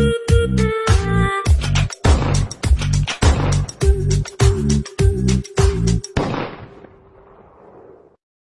Mm-hmm.